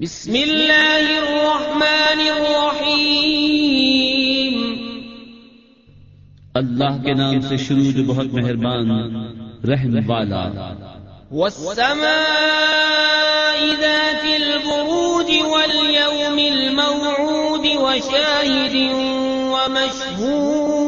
بسم اللہ الرحمن الرحیم اللہ کے نام سے شروع جو بہت مہربان رحم والا۔ والسماء ذات البروج واليوم الموعود وشاهد ومشهود.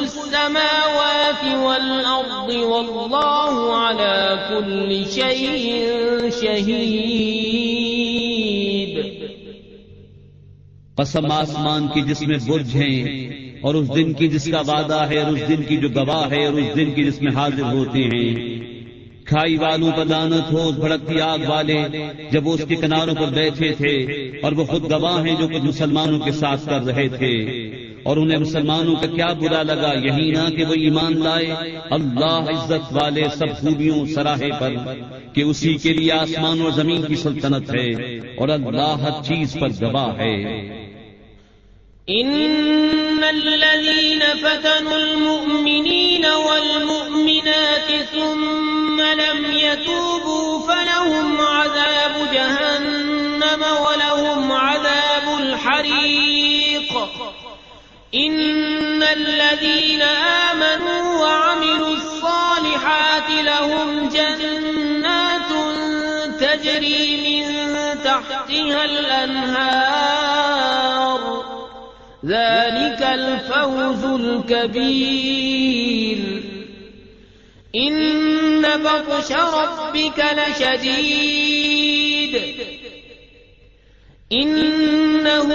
السماوات والأرض والله على كل شيء شهيد. قسم آسمان کی جس میں برج ہیں اور اس دن کی جس کا وعدہ ہے اور اس دن کی جو گواہ ہے اور اس دن کی جس میں حاضر ہوتے ہیں۔ کھائی والوں پر لانت ہو بھڑکتی آگ والے جب وہ اس کے کناروں پر بیٹھے تھے اور وہ خود گواہ ہیں جو کچھ مسلمانوں کے ساتھ کر رہے تھے۔ اور انہیں مسلمانوں کا کیا برا لگا؟ یہی نہ کہ وہ ایمان لائے۔ اللہ عزت والے سب خوبیوں سراہے پر کہ اسی کے لیے آسمان اور زمین کی سلطنت ہے اور اللہ ہر چیز پر گواہ ہے۔ إن الذين فتنوا المؤمنين والمؤمنات ثم لم يتوبوا فلهم إن الذين آمنوا وعملوا الصالحات لهم جنات تجري من تحتها الأنهار ذلك الفوز الكبير إن بطش ربك لشديد إنه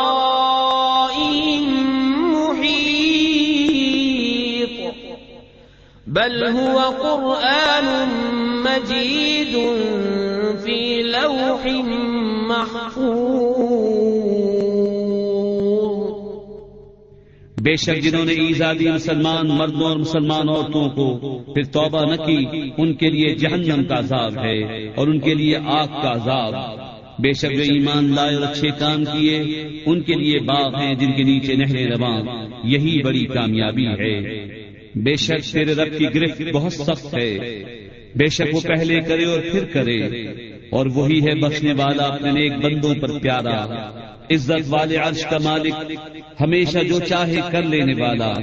بل هو قرآن مجيد في لوح محفوظ. بے شک جنہوں نے ایزا دی مسلمان، مردوں اور مسلمان عورتوں کو پھر توبہ نہ کی، ان کے لیے جہنم کا عذاب ہے اور ان کے لیے آگ کا عذاب۔ بے شک جو ایمان لائے اور اچھے کام کیے، ان کے لیے باغ ہیں جن کے نیچے نہریں رواں۔ یہی بڑی کامیابی ہے۔ بے شک تیرے رب کی گرفت بہت سخت ہے۔ بے شک وہ پہلے کرے اور پھر کرے۔ اور وہی ہے بخشنے والا اپنے نیک بندوں پر پیارا۔ عزت والے عرش کا مالک، ہمیشہ جو چاہے کر لینے والا۔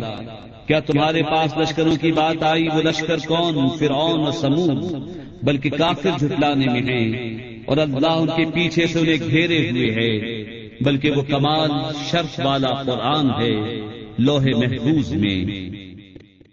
کیا تمہارے پاس لشکروں کی بات آئی؟ وہ لشکر کون؟ فرعون اور سمود۔ بلکہ کافر جھٹلانے میں ہیں۔ اور اللہ ان کے پیچھے سے انہیں گھیرے ہوئے ہے۔ بلکہ وہ کمال، شرف والا قرآن ہے، لوہے محفوظ میں۔